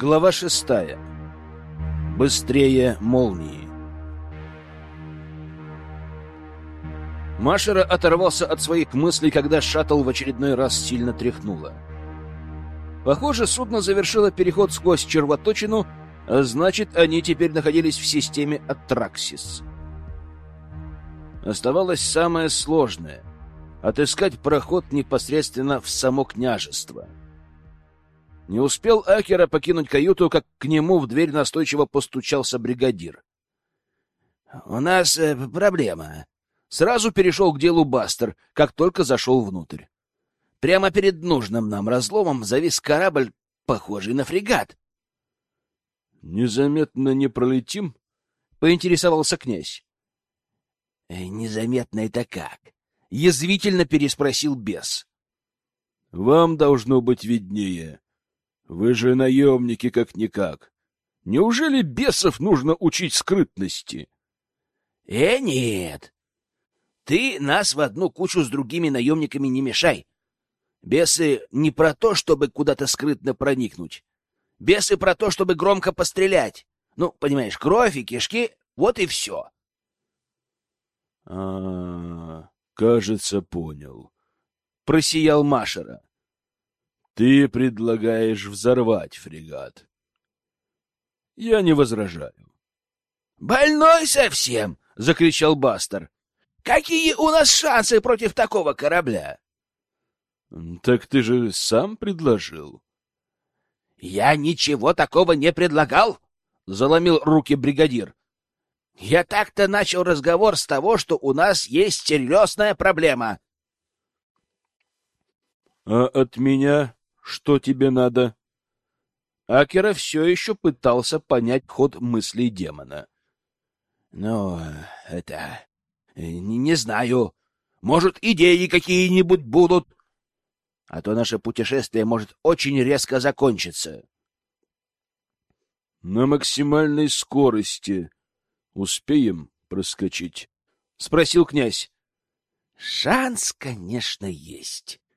Глава шестая. Быстрее молнии. Машера оторвался от своих мыслей, когда шаттл в очередной раз сильно тряхнуло. Похоже, судно завершило переход сквозь червоточину, а значит, они теперь находились в системе Атраксис. Оставалось самое сложное — отыскать проход непосредственно в само княжество. Не успел Акера покинуть каюту, как к нему в дверь настойчиво постучался бригадир. — У нас э, проблема. Сразу перешел к делу Бастер, как только зашел внутрь. Прямо перед нужным нам разломом завис корабль, похожий на фрегат. — Незаметно не пролетим? — поинтересовался князь. Э, незаметно это как? Язвительно переспросил бес. Вам должно быть виднее. Вы же наемники как-никак. Неужели бесов нужно учить скрытности? Э, нет. Ты нас в одну кучу с другими наемниками не мешай. Бесы не про то, чтобы куда-то скрытно проникнуть. Бесы про то, чтобы громко пострелять. Ну, понимаешь, кровь и кишки — вот и все. А, кажется, понял. Просиял Машера. Ты предлагаешь взорвать фрегат. Я не возражаю. Больной совсем, закричал Бастер. Какие у нас шансы против такого корабля? Так ты же сам предложил. Я ничего такого не предлагал, заломил руки бригадир. Я так-то начал разговор с того, что у нас есть серьезная проблема. — А от меня что тебе надо? Акера все еще пытался понять ход мыслей демона. — Ну, это... Не, не знаю. Может, идеи какие-нибудь будут. А то наше путешествие может очень резко закончиться. — На максимальной скорости, Успеем проскочить? — спросил князь. — Шанс, конечно, есть, —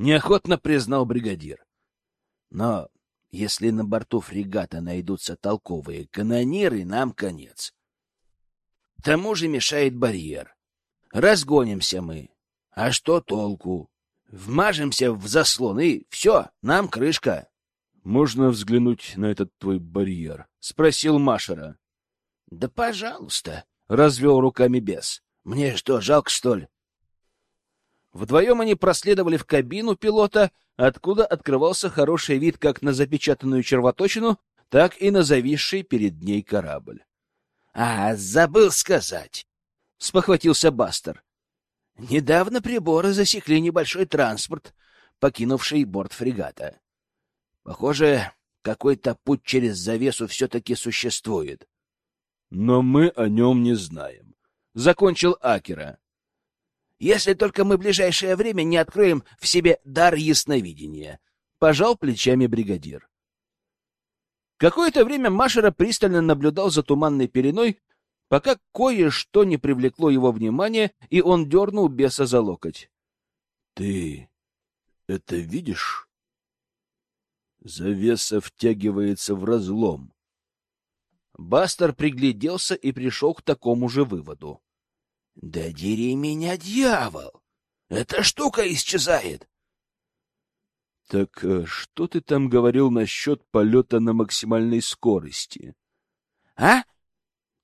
неохотно признал бригадир. — Но если на борту фрегата найдутся толковые канониры, нам конец. К тому же мешает барьер. Разгонимся мы. А что толку? Вмажемся в заслон, и все, нам крышка. — Можно взглянуть на этот твой барьер? — спросил Машера. — Да пожалуйста, — развел руками бес. — Мне что, жалко, что ли? Вдвоем они проследовали в кабину пилота, откуда открывался хороший вид как на запечатанную червоточину, так и на зависший перед ней корабль. — А, забыл сказать, — спохватился Бастер. — Недавно приборы засекли небольшой транспорт, покинувший борт фрегата. Похоже, какой-то путь через завесу все-таки существует но мы о нем не знаем. Закончил Акера. Если только мы в ближайшее время не откроем в себе дар ясновидения, пожал плечами бригадир. Какое-то время Машера пристально наблюдал за туманной пеленой, пока кое-что не привлекло его внимание, и он дернул беса за локоть. — Ты это видишь? Завеса втягивается в разлом. Бастер пригляделся и пришел к такому же выводу. — Да дери меня, дьявол! Эта штука исчезает! — Так э, что ты там говорил насчет полета на максимальной скорости? — А?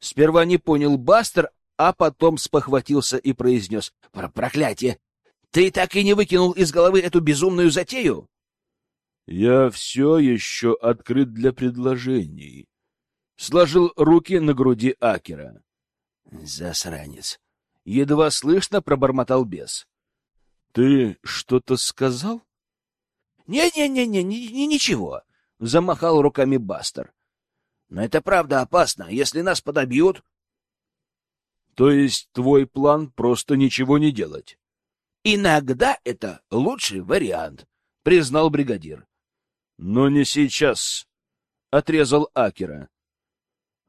Сперва не понял Бастер, а потом спохватился и произнес. — Про проклятие! Ты так и не выкинул из головы эту безумную затею? — Я все еще открыт для предложений сложил руки на груди Акера. Засранец. Едва слышно пробормотал бес. Ты что-то сказал? Не-не-не-не, ничего, замахал руками Бастер. Но это правда опасно, если нас подобьют. То есть твой план просто ничего не делать? Иногда это лучший вариант, признал бригадир. Но не сейчас, отрезал Акера.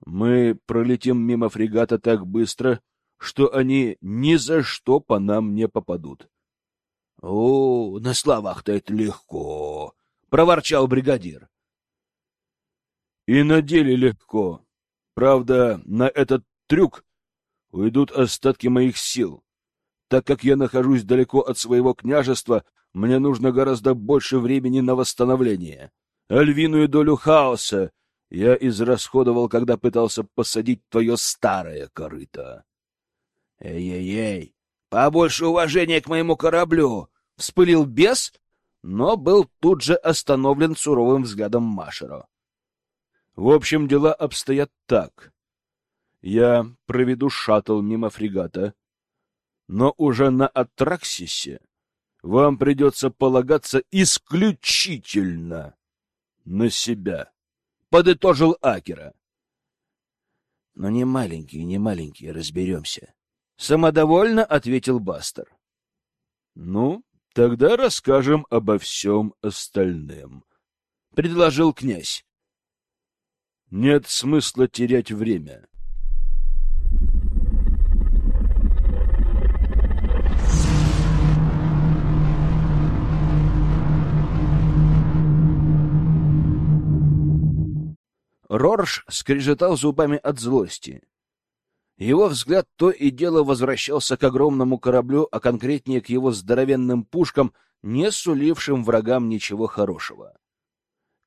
Мы пролетим мимо фрегата так быстро, что они ни за что по нам не попадут. — О, на словах-то это легко, — проворчал бригадир. И на деле легко. Правда, на этот трюк уйдут остатки моих сил. Так как я нахожусь далеко от своего княжества, мне нужно гораздо больше времени на восстановление. А львиную долю хаоса я израсходовал, когда пытался посадить твое старое корыто. Эй-эй-эй, побольше уважения к моему кораблю! Вспылил бес, но был тут же остановлен суровым взглядом Машера. В общем, дела обстоят так. Я проведу шаттл мимо фрегата, но уже на Атраксисе вам придется полагаться исключительно на себя, — подытожил Акера. — Но не маленькие, не маленькие, разберемся. Самодовольно ответил Бастер. — Ну, тогда расскажем обо всем остальном, — предложил князь. — Нет смысла терять время. Рорш скрежетал зубами от злости. Его взгляд то и дело возвращался к огромному кораблю, а конкретнее к его здоровенным пушкам, не сулившим врагам ничего хорошего.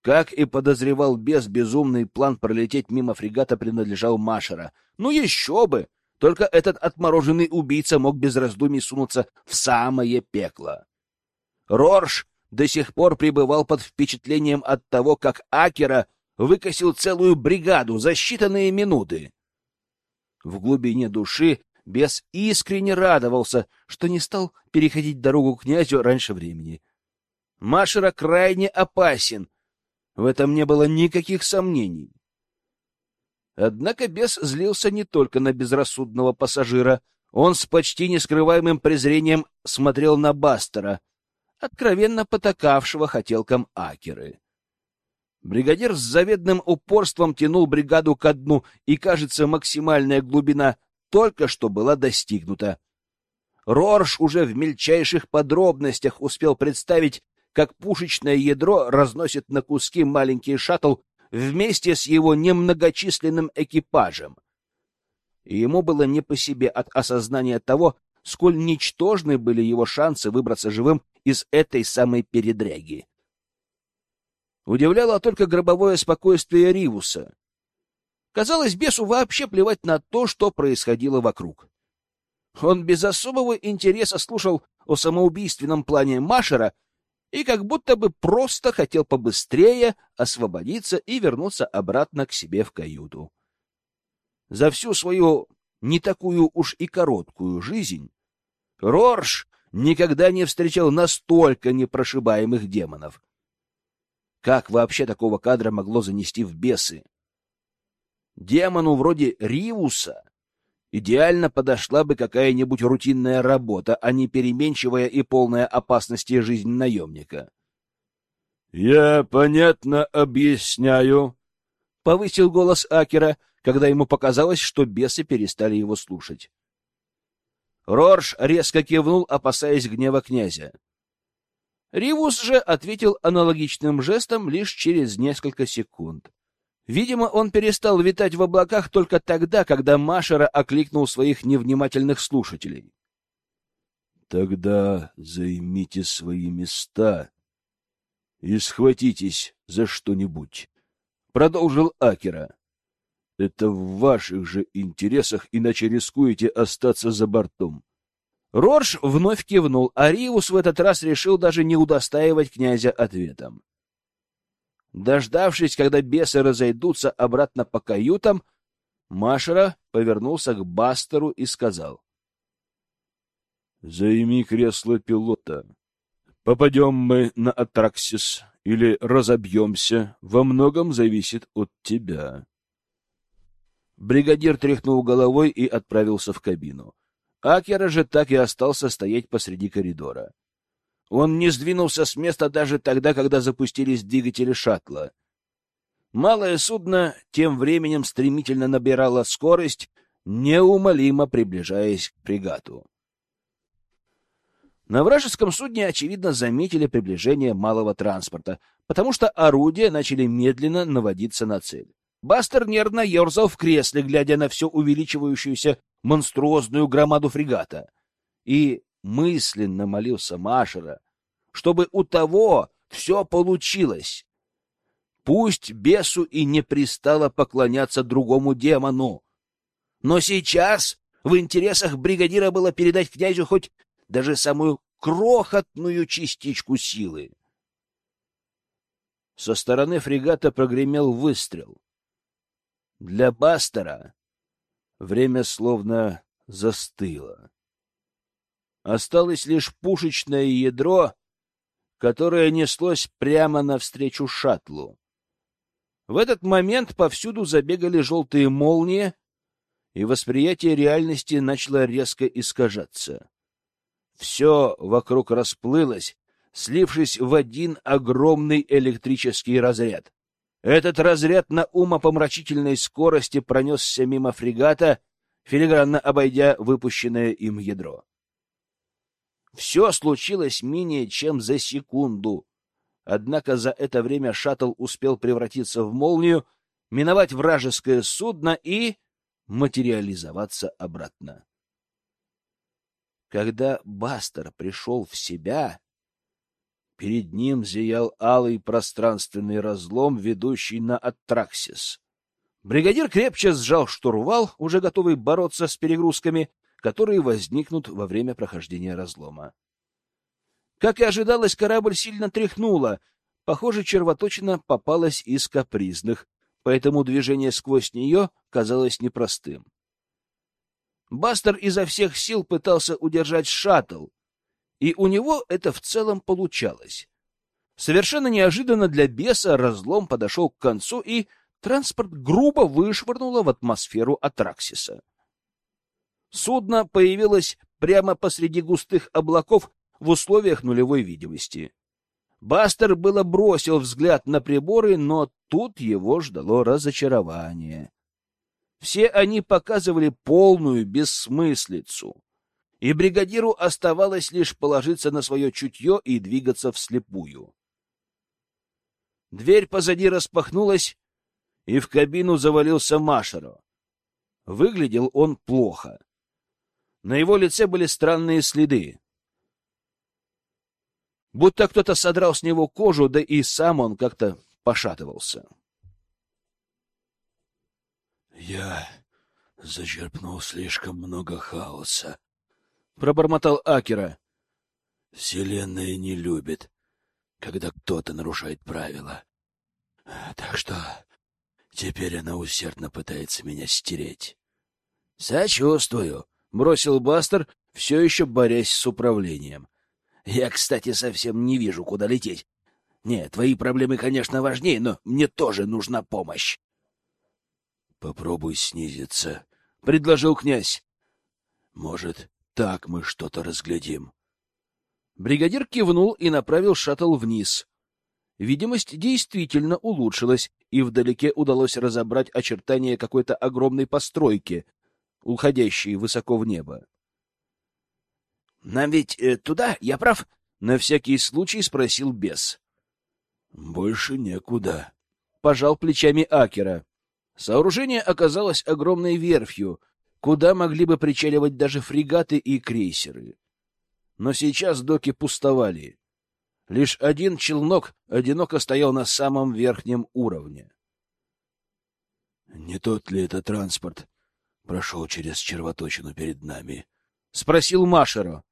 Как и подозревал без безумный план пролететь мимо фрегата принадлежал Машера. Ну еще бы! Только этот отмороженный убийца мог без раздумий сунуться в самое пекло. Рорш до сих пор пребывал под впечатлением от того, как Акера выкосил целую бригаду за считанные минуты. В глубине души бес искренне радовался, что не стал переходить дорогу князю раньше времени. Машера крайне опасен, в этом не было никаких сомнений. Однако бес злился не только на безрассудного пассажира, он с почти нескрываемым презрением смотрел на Бастера, откровенно потакавшего хотелкам Акеры. Бригадир с заведным упорством тянул бригаду ко дну, и, кажется, максимальная глубина только что была достигнута. Рорш уже в мельчайших подробностях успел представить, как пушечное ядро разносит на куски маленький шаттл вместе с его немногочисленным экипажем. И ему было не по себе от осознания того, сколь ничтожны были его шансы выбраться живым из этой самой передряги. Удивляло только гробовое спокойствие Ривуса. Казалось, бесу вообще плевать на то, что происходило вокруг. Он без особого интереса слушал о самоубийственном плане Машера и как будто бы просто хотел побыстрее освободиться и вернуться обратно к себе в каюту. За всю свою не такую уж и короткую жизнь Рорш никогда не встречал настолько непрошибаемых демонов. Как вообще такого кадра могло занести в бесы? Демону вроде Риуса идеально подошла бы какая-нибудь рутинная работа, а не переменчивая и полная опасности жизнь наемника. — Я понятно объясняю, — повысил голос Акера, когда ему показалось, что бесы перестали его слушать. Рорш резко кивнул, опасаясь гнева князя. Ривус же ответил аналогичным жестом лишь через несколько секунд. Видимо, он перестал витать в облаках только тогда, когда Машера окликнул своих невнимательных слушателей. «Тогда займите свои места и схватитесь за что-нибудь», — продолжил Акера. «Это в ваших же интересах, иначе рискуете остаться за бортом. Рорж вновь кивнул, а Риус в этот раз решил даже не удостаивать князя ответом. Дождавшись, когда бесы разойдутся обратно по каютам, Машера повернулся к Бастеру и сказал. — Займи кресло пилота. Попадем мы на Атраксис или разобьемся, во многом зависит от тебя. Бригадир тряхнул головой и отправился в кабину. Акера же так и остался стоять посреди коридора. Он не сдвинулся с места даже тогда, когда запустились двигатели шаттла. Малое судно тем временем стремительно набирало скорость, неумолимо приближаясь к фрегату. На вражеском судне, очевидно, заметили приближение малого транспорта, потому что орудия начали медленно наводиться на цель. Бастер нервно ерзал в кресле, глядя на все увеличивающуюся монструозную громаду фрегата, и мысленно молился Машера, чтобы у того все получилось. Пусть бесу и не пристало поклоняться другому демону, но сейчас в интересах бригадира было передать князю хоть даже самую крохотную частичку силы. Со стороны фрегата прогремел выстрел. Для Бастера время словно застыло. Осталось лишь пушечное ядро, которое неслось прямо навстречу шаттлу. В этот момент повсюду забегали желтые молнии, и восприятие реальности начало резко искажаться. Все вокруг расплылось, слившись в один огромный электрический разряд. Этот разряд на умопомрачительной скорости пронесся мимо фрегата, филигранно обойдя выпущенное им ядро. Все случилось менее чем за секунду. Однако за это время шаттл успел превратиться в молнию, миновать вражеское судно и материализоваться обратно. Когда Бастер пришел в себя, перед ним зиял алый пространственный разлом, ведущий на Аттраксис. Бригадир крепче сжал штурвал, уже готовый бороться с перегрузками, которые возникнут во время прохождения разлома. Как и ожидалось, корабль сильно тряхнуло. Похоже, червоточина попалась из капризных, поэтому движение сквозь нее казалось непростым. Бастер изо всех сил пытался удержать шаттл, и у него это в целом получалось. Совершенно неожиданно для беса разлом подошел к концу, и транспорт грубо вышвырнуло в атмосферу Атраксиса. Судно появилось прямо посреди густых облаков в условиях нулевой видимости. Бастер было бросил взгляд на приборы, но тут его ждало разочарование. Все они показывали полную бессмыслицу, и бригадиру оставалось лишь положиться на свое чутье и двигаться вслепую. Дверь позади распахнулась, и в кабину завалился Машеро. Выглядел он плохо. На его лице были странные следы будто кто-то содрал с него кожу, да и сам он как-то пошатывался. «Я зачерпнул слишком много хаоса», — пробормотал Акера. «Вселенная не любит, когда кто-то нарушает правила. Так что теперь она усердно пытается меня стереть». «Сочувствую», — бросил Бастер, все еще борясь с управлением. Я, кстати, совсем не вижу, куда лететь. Нет, твои проблемы, конечно, важнее, но мне тоже нужна помощь. Попробуй снизиться, — предложил князь. Может, так мы что-то разглядим. Бригадир кивнул и направил шаттл вниз. Видимость действительно улучшилась, и вдалеке удалось разобрать очертания какой-то огромной постройки, уходящей высоко в небо. Нам ведь э, туда, я прав? На всякий случай спросил бес. Больше некуда. Пожал плечами Акера. Сооружение оказалось огромной верфью, куда могли бы причаливать даже фрегаты и крейсеры. Но сейчас доки пустовали. Лишь один челнок одиноко стоял на самом верхнем уровне. Не тот ли это транспорт прошел через червоточину перед нами? — спросил Машеро.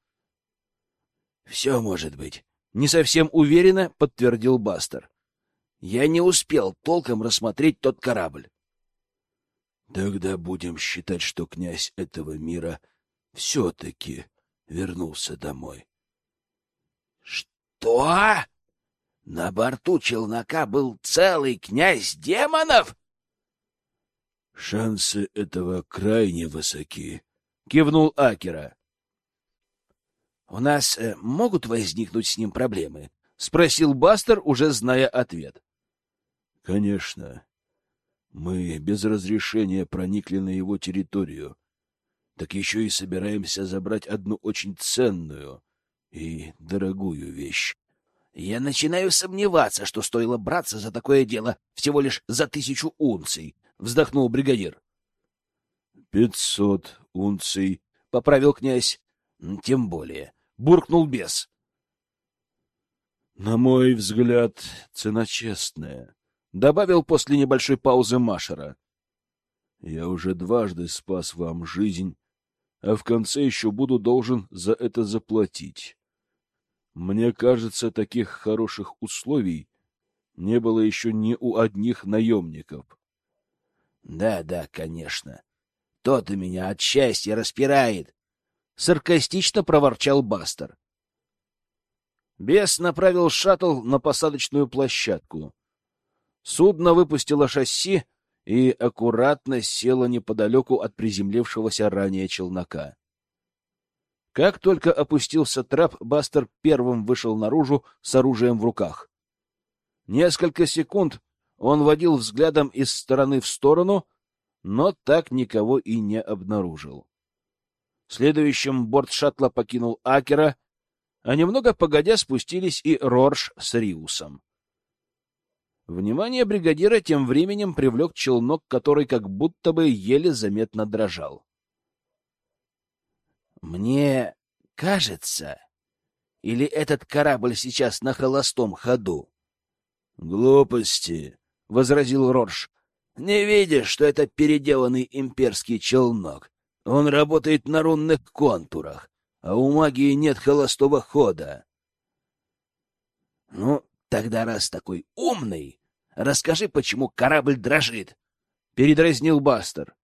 Все может быть. Не совсем уверенно подтвердил Бастер. Я не успел толком рассмотреть тот корабль. Тогда будем считать, что князь этого мира все-таки вернулся домой. Что? На борту челнока был целый князь демонов? Шансы этого крайне высоки, кивнул Акера. У нас э, могут возникнуть с ним проблемы? спросил Бастер, уже зная ответ. Конечно. Мы без разрешения проникли на его территорию. Так еще и собираемся забрать одну очень ценную и дорогую вещь. Я начинаю сомневаться, что стоило браться за такое дело всего лишь за тысячу унций, — вздохнул бригадир. — Пятьсот унций, — поправил князь. — Тем более, — буркнул бес. — На мой взгляд, цена честная, — добавил после небольшой паузы Машера. — Я уже дважды спас вам жизнь, а в конце еще буду должен за это заплатить. Мне кажется, таких хороших условий не было еще ни у одних наемников. Да, да, конечно. То-то меня от счастья распирает. Саркастично проворчал Бастер. Бес направил шаттл на посадочную площадку. Судно выпустило шасси и аккуратно село неподалеку от приземлившегося ранее челнока. Как только опустился трап, Бастер первым вышел наружу с оружием в руках. Несколько секунд он водил взглядом из стороны в сторону, но так никого и не обнаружил. Следующим борт шаттла покинул Акера, а немного погодя спустились и Рорш с Риусом. Внимание бригадира тем временем привлек челнок, который как будто бы еле заметно дрожал. Мне кажется, или этот корабль сейчас на холостом ходу? Глупости, возразил Рорш. Не видишь, что это переделанный имперский челнок? Он работает на рунных контурах, а у магии нет холостого хода. Ну, тогда раз такой умный, расскажи, почему корабль дрожит, передразнил Бастер.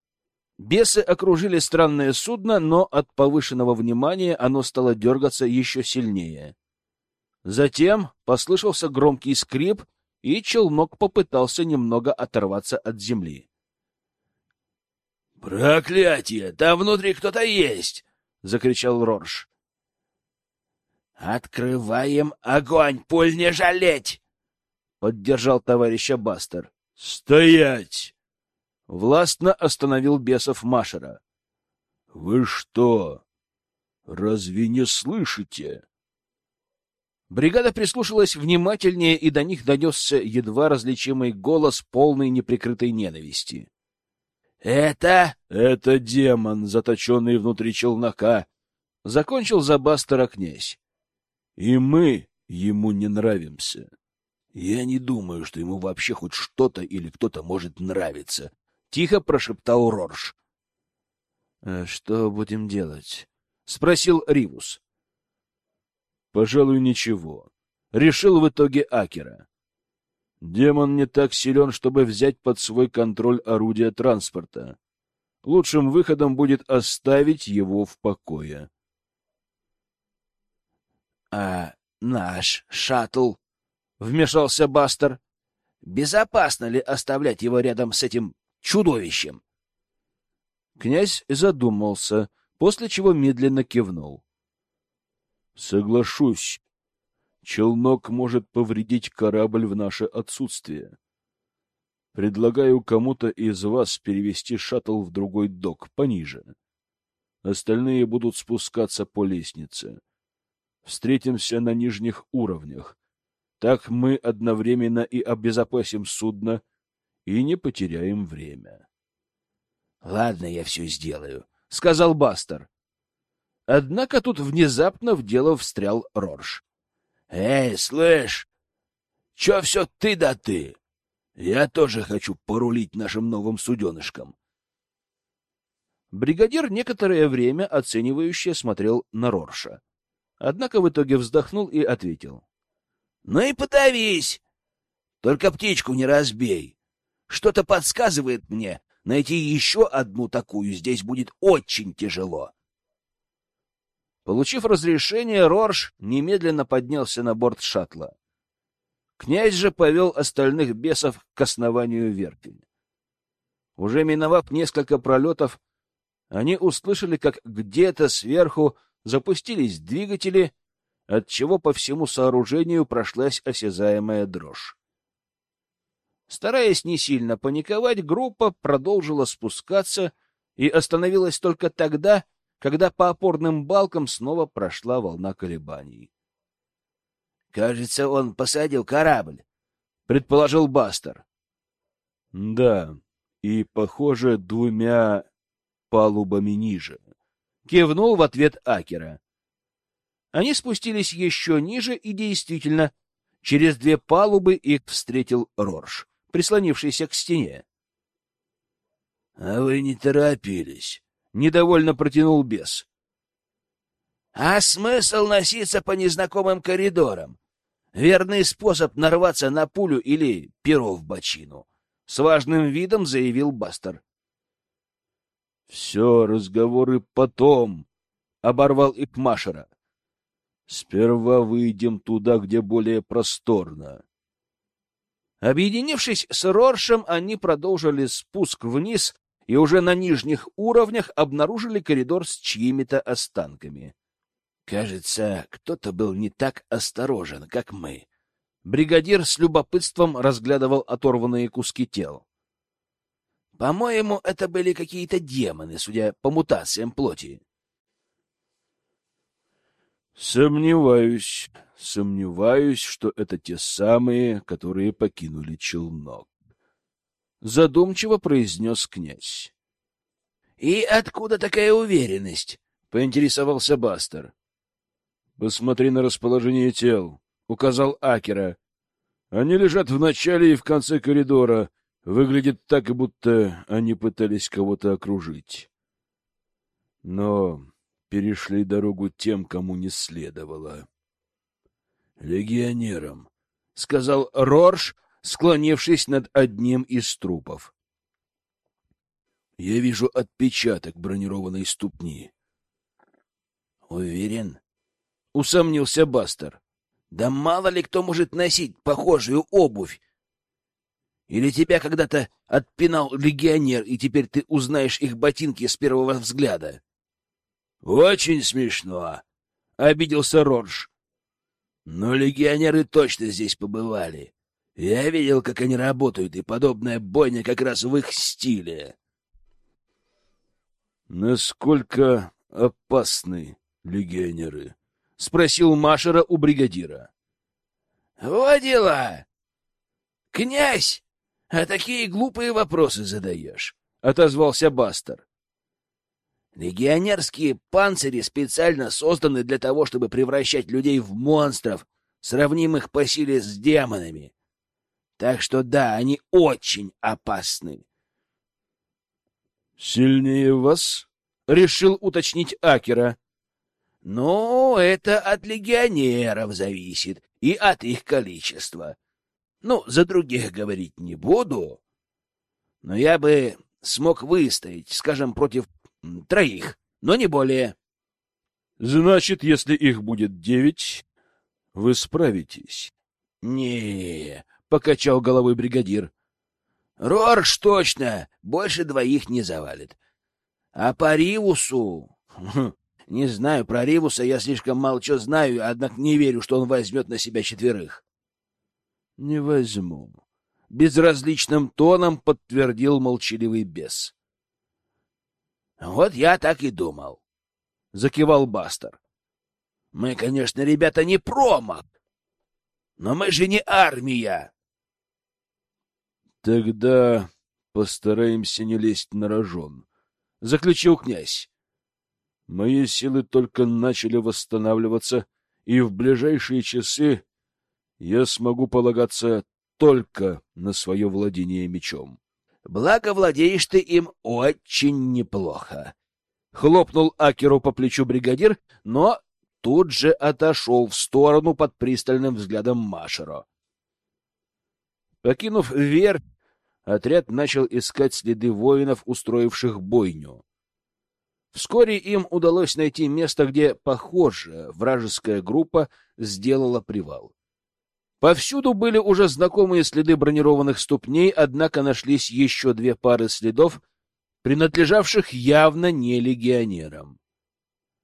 Бесы окружили странное судно, но от повышенного внимания оно стало дергаться еще сильнее. Затем послышался громкий скрип, и челнок попытался немного оторваться от земли. «Проклятие! Там внутри кто-то есть!» — закричал Рорш. «Открываем огонь! Пуль не жалеть!» — поддержал товарища Бастер. «Стоять!» Властно остановил бесов Машера. — Вы что? Разве не слышите? Бригада прислушалась внимательнее, и до них донесся едва различимый голос полной неприкрытой ненависти. — Это... — Это демон, заточенный внутри челнока, — закончил за Бастера князь. — И мы ему не нравимся. Я не думаю, что ему вообще хоть что-то или кто-то может нравиться, тихо прошептал Рорш. «Э, что будем делать? спросил Ривус. Пожалуй, ничего. Решил в итоге Акера. Демон не так силен, чтобы взять под свой контроль орудие транспорта. Лучшим выходом будет оставить его в покое. — А наш шаттл? — вмешался Бастер. — Безопасно ли оставлять его рядом с этим чудовищем. Князь задумался, после чего медленно кивнул. — Соглашусь. Челнок может повредить корабль в наше отсутствие. Предлагаю кому-то из вас перевести шаттл в другой док, пониже. Остальные будут спускаться по лестнице. Встретимся на нижних уровнях. Так мы одновременно и обезопасим судно, и не потеряем время. — Ладно, я все сделаю, — сказал Бастер. Однако тут внезапно в дело встрял Рорш. — Эй, слышь, че все ты да ты? Я тоже хочу порулить нашим новым суденышком. Бригадир некоторое время оценивающе смотрел на Рорша. Однако в итоге вздохнул и ответил. — Ну и подавись! Только птичку не разбей. Что-то подсказывает мне, найти еще одну такую здесь будет очень тяжело. Получив разрешение, Рорш немедленно поднялся на борт шаттла. Князь же повел остальных бесов к основанию верфи. Уже миновав несколько пролетов, они услышали, как где-то сверху запустились двигатели, отчего по всему сооружению прошлась осязаемая дрожь. Стараясь не сильно паниковать, группа продолжила спускаться и остановилась только тогда, когда по опорным балкам снова прошла волна колебаний. «Кажется, он посадил корабль», — предположил Бастер. «Да, и, похоже, двумя палубами ниже», — кивнул в ответ Акера. Они спустились еще ниже, и действительно, через две палубы их встретил Рорш, прислонившийся к стене. — А вы не торопились, — недовольно протянул бес. — А смысл носиться по незнакомым коридорам? Верный способ нарваться на пулю или перо в бочину, — с важным видом заявил Бастер. — Все разговоры потом, — оборвал их Машера. — Сперва выйдем туда, где более просторно. Объединившись с Роршем, они продолжили спуск вниз и уже на нижних уровнях обнаружили коридор с чьими-то останками. Кажется, кто-то был не так осторожен, как мы. Бригадир с любопытством разглядывал оторванные куски тел. По-моему, это были какие-то демоны, судя по мутациям плоти. Сомневаюсь, сомневаюсь, что это те самые, которые покинули челнок задумчиво произнес князь. — И откуда такая уверенность? — поинтересовался Бастер. — Посмотри на расположение тел, — указал Акера. Они лежат в начале и в конце коридора. Выглядит так, будто они пытались кого-то окружить. Но перешли дорогу тем, кому не следовало. — Легионерам, — сказал Рорш, склонившись над одним из трупов. Я вижу отпечаток бронированной ступни. Уверен? Усомнился Бастер. Да мало ли кто может носить похожую обувь. Или тебя когда-то отпинал легионер, и теперь ты узнаешь их ботинки с первого взгляда? Очень смешно, обиделся Рорж. Но легионеры точно здесь побывали. Я видел, как они работают, и подобная бойня как раз в их стиле. Насколько опасны легионеры? спросил Машера у бригадира. Вот дела. Князь, а такие глупые вопросы задаешь, отозвался Бастер. Легионерские панцири специально созданы для того, чтобы превращать людей в монстров, сравнимых по силе с демонами. Так что да, они очень опасны. Сильнее вас? Решил уточнить Акера. Ну, это от легионеров зависит и от их количества. Ну, за других говорить не буду, но я бы смог выстоять, скажем, против троих, но не более. Значит, если их будет девять, вы справитесь. Не, покачал головой бригадир. Рорш точно больше двоих не завалит. А по Ривусу... Хм, не знаю, про Ривуса я слишком мало что знаю, однако не верю, что он возьмет на себя четверых. — Не возьму. Безразличным тоном подтвердил молчаливый бес. — Вот я так и думал. — закивал Бастер. — Мы, конечно, ребята, не промах, но мы же не армия. Тогда постараемся не лезть на рожон, — заключил князь. Мои силы только начали восстанавливаться, и в ближайшие часы я смогу полагаться только на свое владение мечом. — Благо владеешь ты им очень неплохо. Хлопнул Акеру по плечу бригадир, но тут же отошел в сторону под пристальным взглядом Машеро. Покинув верх, отряд начал искать следы воинов, устроивших бойню. Вскоре им удалось найти место, где, похоже, вражеская группа сделала привал. Повсюду были уже знакомые следы бронированных ступней, однако нашлись еще две пары следов, принадлежавших явно не легионерам.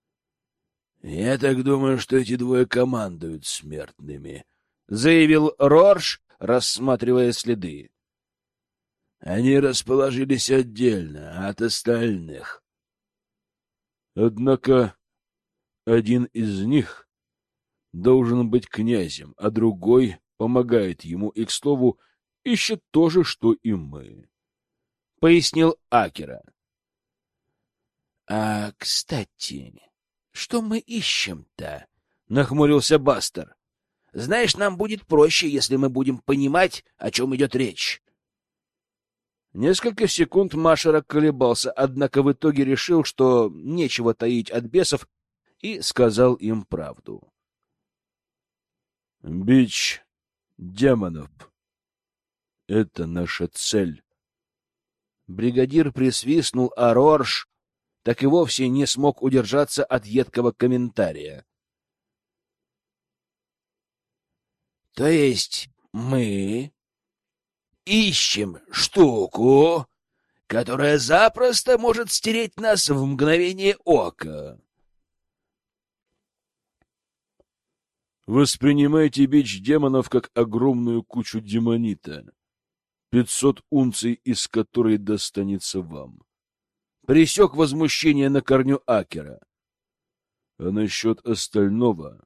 — Я так думаю, что эти двое командуют смертными, — заявил Рорш, рассматривая следы. Они расположились отдельно от остальных. Однако один из них должен быть князем, а другой помогает ему и, к слову, ищет то же, что и мы. — пояснил Акера. — А, кстати, что мы ищем-то? — нахмурился Бастер. — Знаешь, нам будет проще, если мы будем понимать, о чем идет речь. Несколько секунд Машера колебался, однако в итоге решил, что нечего таить от бесов, и сказал им правду. «Бич демонов — это наша цель». Бригадир присвистнул, а Рорш так и вовсе не смог удержаться от едкого комментария. «То есть мы ищем штуку, которая запросто может стереть нас в мгновение ока. Воспринимайте бич демонов как огромную кучу демонита, пятьсот унций из которой достанется вам. Присек возмущение на корню Акера. А насчет остального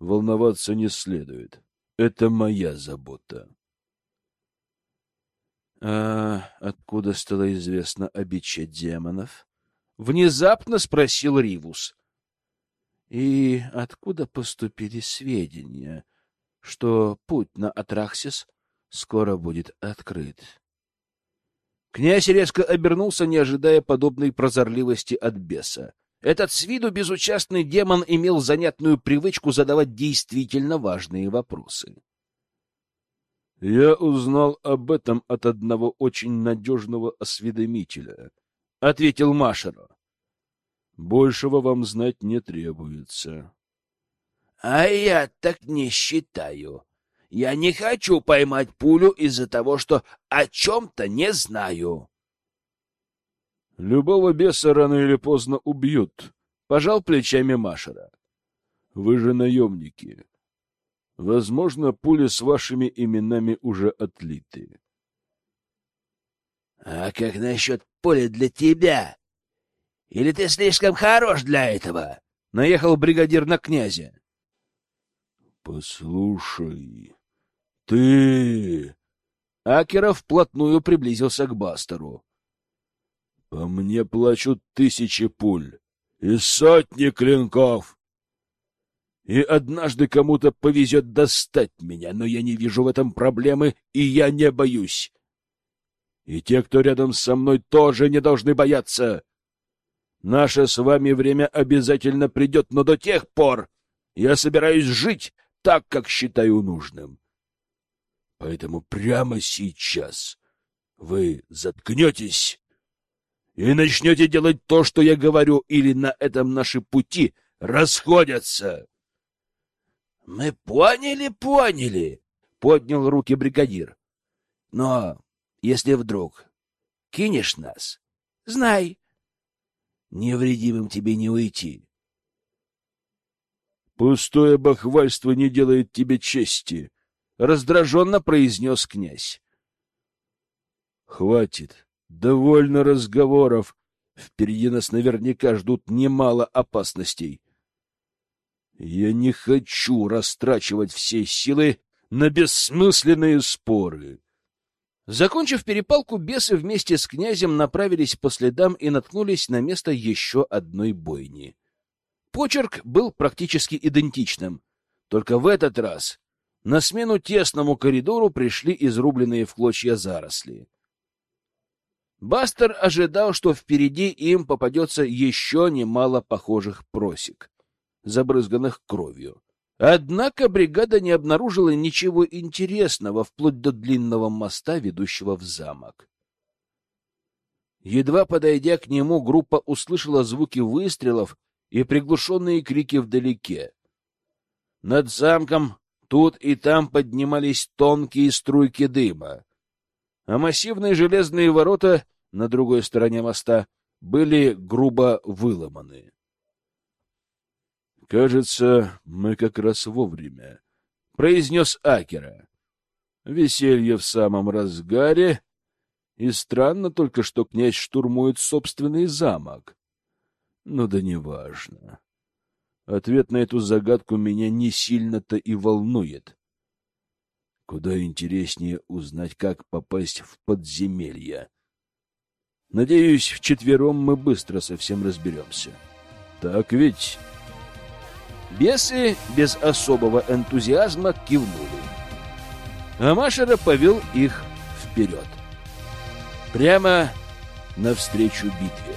волноваться не следует. Это моя забота. А откуда стало известно о биче демонов? Внезапно спросил Ривус. И откуда поступили сведения, что путь на Атрахсис скоро будет открыт? Князь резко обернулся, не ожидая подобной прозорливости от беса. Этот с виду безучастный демон имел занятную привычку задавать действительно важные вопросы. Я узнал об этом от одного очень надежного осведомителя, — ответил Машеро. Большего вам знать не требуется. — А я так не считаю. Я не хочу поймать пулю из-за того, что о чем-то не знаю. — Любого беса рано или поздно убьют, — пожал плечами Машера. — Вы же наемники. Возможно, пули с вашими именами уже отлиты. — А как насчет пули для тебя? Или ты слишком хорош для этого? — наехал бригадир на князя. — Послушай, ты... Акеров вплотную приблизился к Бастеру. — По мне плачут тысячи пуль и сотни клинков. И однажды кому-то повезет достать меня, но я не вижу в этом проблемы, и я не боюсь. И те, кто рядом со мной, тоже не должны бояться. Наше с вами время обязательно придет, но до тех пор я собираюсь жить так, как считаю нужным. Поэтому прямо сейчас вы заткнетесь и начнете делать то, что я говорю, или на этом наши пути расходятся. — Мы поняли, поняли, — поднял руки бригадир. — Но если вдруг кинешь нас, знай, невредимым тебе не уйти. — Пустое бахвальство не делает тебе чести, — раздраженно произнес князь. — Хватит, довольно разговоров. Впереди нас наверняка ждут немало опасностей. Я не хочу растрачивать все силы на бессмысленные споры. Закончив перепалку, бесы вместе с князем направились по следам и наткнулись на место еще одной бойни. Почерк был практически идентичным, только в этот раз на смену тесному коридору пришли изрубленные в клочья заросли. Бастер ожидал, что впереди им попадется еще немало похожих просек забрызганных кровью. Однако бригада не обнаружила ничего интересного вплоть до длинного моста, ведущего в замок. Едва подойдя к нему, группа услышала звуки выстрелов и приглушенные крики вдалеке. Над замком тут и там поднимались тонкие струйки дыма, а массивные железные ворота на другой стороне моста были грубо выломаны. Кажется, мы как раз вовремя, произнес Акера. Веселье в самом разгаре, и странно только, что князь штурмует собственный замок. Ну да неважно. Ответ на эту загадку меня не сильно-то и волнует. Куда интереснее узнать, как попасть в подземелье. Надеюсь, вчетвером мы быстро совсем разберемся. Так ведь... Бесы без особого энтузиазма кивнули. А Машера повел их вперед. Прямо навстречу битве.